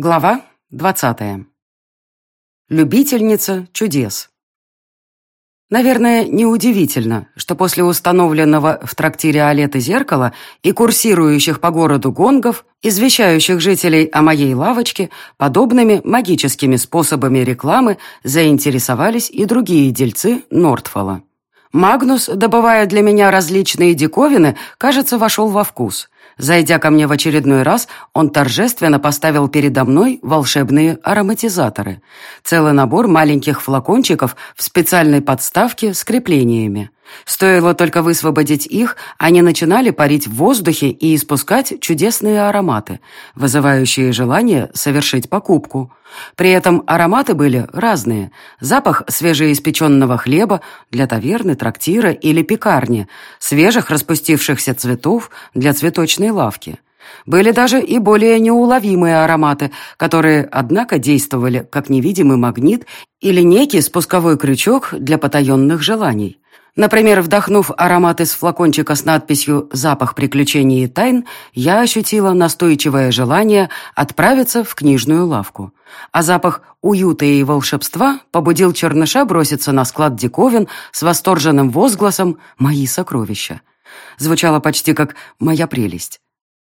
Глава двадцатая. Любительница чудес. Наверное, неудивительно, что после установленного в трактире Олеты зеркала и курсирующих по городу гонгов, извещающих жителей о моей лавочке, подобными магическими способами рекламы заинтересовались и другие дельцы Нортфола. Магнус, добывая для меня различные диковины, кажется, вошел во вкус – Зайдя ко мне в очередной раз, он торжественно поставил передо мной волшебные ароматизаторы. Целый набор маленьких флакончиков в специальной подставке с креплениями. Стоило только высвободить их, они начинали парить в воздухе и испускать чудесные ароматы, вызывающие желание совершить покупку. При этом ароматы были разные. Запах свежеиспеченного хлеба для таверны, трактира или пекарни, свежих распустившихся цветов для цветочной лавки. Были даже и более неуловимые ароматы, которые, однако, действовали как невидимый магнит или некий спусковой крючок для потаенных желаний. Например, вдохнув аромат из флакончика с надписью «Запах приключений и тайн», я ощутила настойчивое желание отправиться в книжную лавку. А запах уюта и волшебства побудил черныша броситься на склад диковин с восторженным возгласом «Мои сокровища». Звучало почти как «Моя прелесть».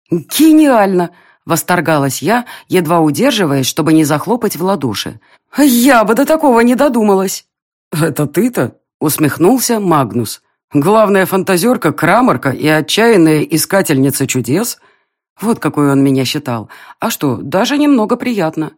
«Гениально!» — восторгалась я, едва удерживаясь, чтобы не захлопать в ладоши. «Я бы до такого не додумалась!» «Это ты-то?» Усмехнулся Магнус. Главная фантазерка, краморка и отчаянная искательница чудес? Вот какой он меня считал. А что, даже немного приятно.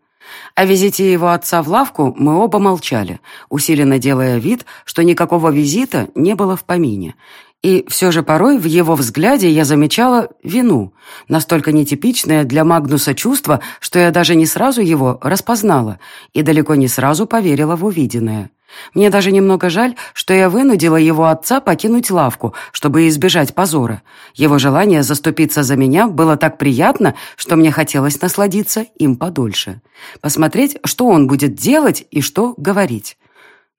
О визите его отца в лавку мы оба молчали, усиленно делая вид, что никакого визита не было в помине. И все же порой в его взгляде я замечала вину, настолько нетипичное для Магнуса чувство, что я даже не сразу его распознала и далеко не сразу поверила в увиденное. Мне даже немного жаль, что я вынудила его отца покинуть лавку, чтобы избежать позора. Его желание заступиться за меня было так приятно, что мне хотелось насладиться им подольше. Посмотреть, что он будет делать и что говорить.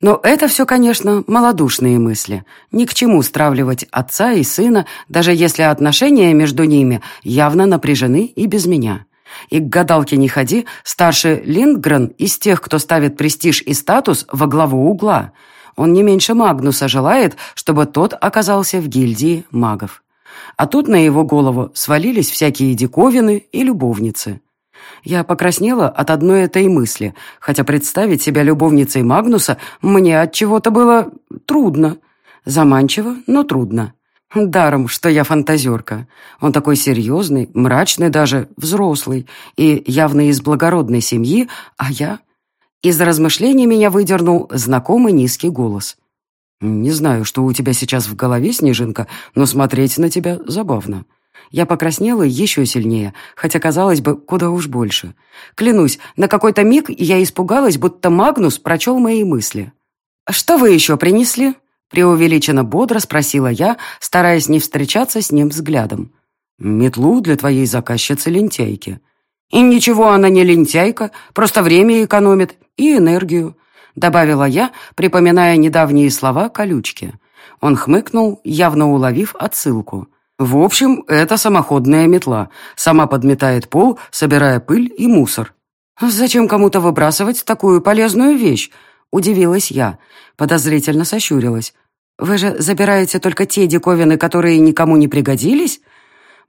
Но это все, конечно, малодушные мысли. Ни к чему стравливать отца и сына, даже если отношения между ними явно напряжены и без меня. И к гадалке не ходи, старший Линдгрен из тех, кто ставит престиж и статус во главу угла. Он не меньше Магнуса желает, чтобы тот оказался в гильдии магов. А тут на его голову свалились всякие диковины и любовницы. Я покраснела от одной этой мысли, хотя представить себя любовницей Магнуса мне от чего-то было трудно. Заманчиво, но трудно. Даром, что я фантазерка. Он такой серьезный, мрачный даже, взрослый и явно из благородной семьи, а я... Из размышлений меня выдернул знакомый низкий голос. «Не знаю, что у тебя сейчас в голове, Снежинка, но смотреть на тебя забавно». Я покраснела еще сильнее, хотя, казалось бы, куда уж больше. Клянусь, на какой-то миг я испугалась, будто Магнус прочел мои мысли. «Что вы еще принесли?» Преувеличенно бодро спросила я, стараясь не встречаться с ним взглядом. «Метлу для твоей заказчицы-лентяйки». «И ничего она не лентяйка, просто время экономит и энергию», добавила я, припоминая недавние слова колючки. Он хмыкнул, явно уловив отсылку. «В общем, это самоходная метла. Сама подметает пол, собирая пыль и мусор». «Зачем кому-то выбрасывать такую полезную вещь?» Удивилась я. Подозрительно сощурилась. «Вы же забираете только те диковины, которые никому не пригодились?»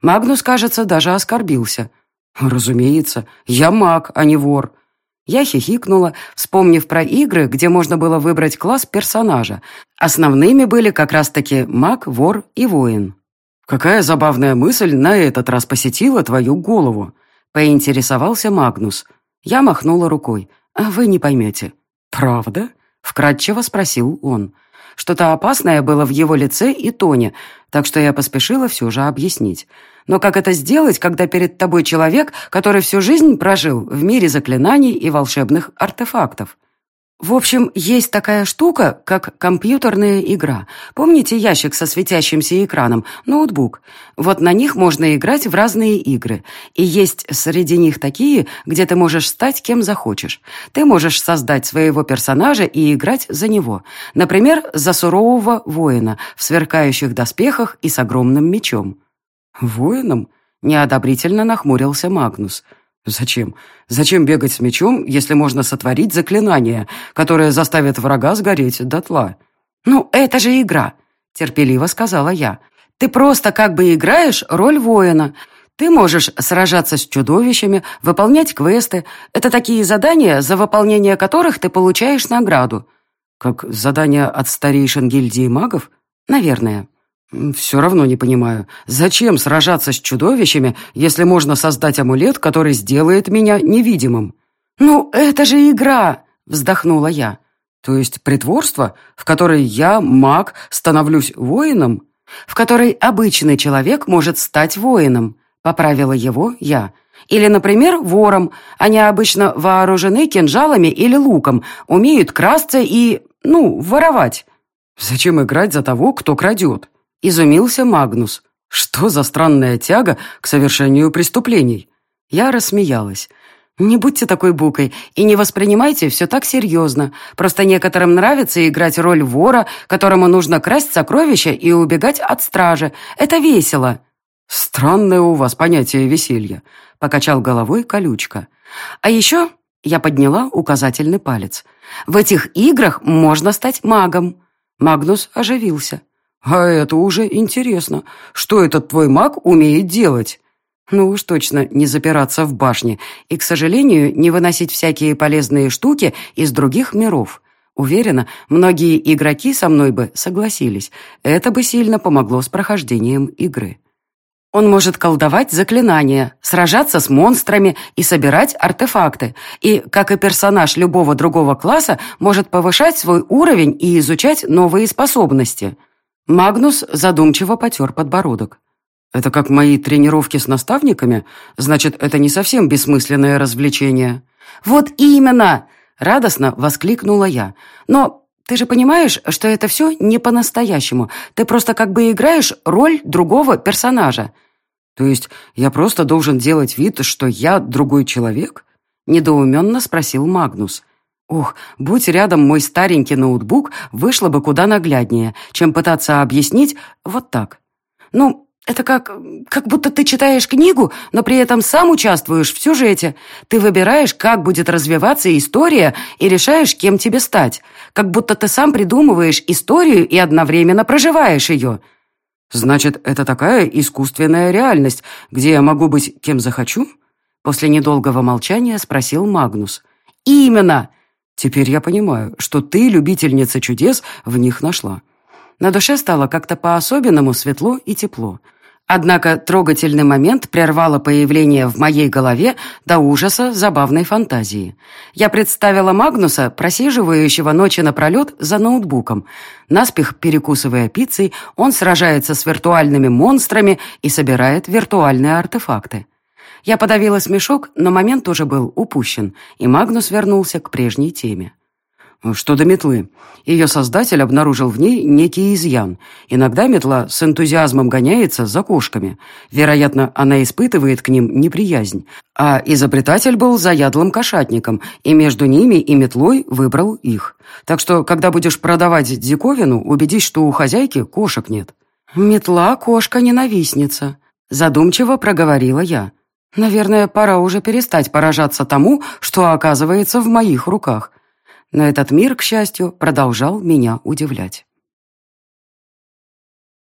Магнус, кажется, даже оскорбился. «Разумеется, я маг, а не вор». Я хихикнула, вспомнив про игры, где можно было выбрать класс персонажа. Основными были как раз-таки маг, вор и воин. «Какая забавная мысль на этот раз посетила твою голову?» — поинтересовался Магнус. Я махнула рукой. «А вы не поймете». «Правда?» — вкратчиво спросил он. Что-то опасное было в его лице и тоне, так что я поспешила все же объяснить. Но как это сделать, когда перед тобой человек, который всю жизнь прожил в мире заклинаний и волшебных артефактов? В общем, есть такая штука, как компьютерная игра. Помните ящик со светящимся экраном? Ноутбук. Вот на них можно играть в разные игры. И есть среди них такие, где ты можешь стать кем захочешь. Ты можешь создать своего персонажа и играть за него. Например, за сурового воина в сверкающих доспехах и с огромным мечом. «Воином?» — неодобрительно нахмурился Магнус. Зачем? Зачем бегать с мечом, если можно сотворить заклинание, которое заставит врага сгореть дотла? «Ну, это же игра», — терпеливо сказала я. «Ты просто как бы играешь роль воина. Ты можешь сражаться с чудовищами, выполнять квесты. Это такие задания, за выполнение которых ты получаешь награду». «Как задание от старейшин гильдии магов?» «Наверное». «Все равно не понимаю, зачем сражаться с чудовищами, если можно создать амулет, который сделает меня невидимым?» «Ну, это же игра!» — вздохнула я. «То есть притворство, в которой я, маг, становлюсь воином?» «В которой обычный человек может стать воином», — поправила его я. «Или, например, вором. Они обычно вооружены кинжалами или луком, умеют красться и, ну, воровать». «Зачем играть за того, кто крадет?» — изумился Магнус. «Что за странная тяга к совершению преступлений?» Я рассмеялась. «Не будьте такой букой и не воспринимайте все так серьезно. Просто некоторым нравится играть роль вора, которому нужно красть сокровища и убегать от стражи. Это весело». «Странное у вас понятие веселья», — покачал головой колючка. «А еще...» — я подняла указательный палец. «В этих играх можно стать магом». Магнус оживился. «А это уже интересно. Что этот твой маг умеет делать?» «Ну уж точно не запираться в башне и, к сожалению, не выносить всякие полезные штуки из других миров. Уверена, многие игроки со мной бы согласились. Это бы сильно помогло с прохождением игры». Он может колдовать заклинания, сражаться с монстрами и собирать артефакты. И, как и персонаж любого другого класса, может повышать свой уровень и изучать новые способности. Магнус задумчиво потер подбородок. «Это как мои тренировки с наставниками? Значит, это не совсем бессмысленное развлечение». «Вот именно!» — радостно воскликнула я. «Но ты же понимаешь, что это все не по-настоящему. Ты просто как бы играешь роль другого персонажа». «То есть я просто должен делать вид, что я другой человек?» — недоуменно спросил Магнус. Ох, будь рядом мой старенький ноутбук, вышло бы куда нагляднее, чем пытаться объяснить вот так. Ну, это как... как будто ты читаешь книгу, но при этом сам участвуешь в сюжете. Ты выбираешь, как будет развиваться история, и решаешь, кем тебе стать. Как будто ты сам придумываешь историю и одновременно проживаешь ее. Значит, это такая искусственная реальность, где я могу быть кем захочу? После недолгого молчания спросил Магнус. «Именно!» Теперь я понимаю, что ты, любительница чудес, в них нашла. На душе стало как-то по-особенному светло и тепло. Однако трогательный момент прервало появление в моей голове до ужаса забавной фантазии. Я представила Магнуса, просиживающего ночи напролет за ноутбуком. Наспех перекусывая пиццей, он сражается с виртуальными монстрами и собирает виртуальные артефакты. Я подавила смешок, но момент уже был упущен, и Магнус вернулся к прежней теме. Что до метлы. Ее создатель обнаружил в ней некий изъян. Иногда метла с энтузиазмом гоняется за кошками. Вероятно, она испытывает к ним неприязнь. А изобретатель был заядлым кошатником, и между ними и метлой выбрал их. Так что, когда будешь продавать диковину, убедись, что у хозяйки кошек нет. «Метла — кошка-ненавистница», — задумчиво проговорила я. Наверное, пора уже перестать поражаться тому, что оказывается в моих руках. Но этот мир, к счастью, продолжал меня удивлять.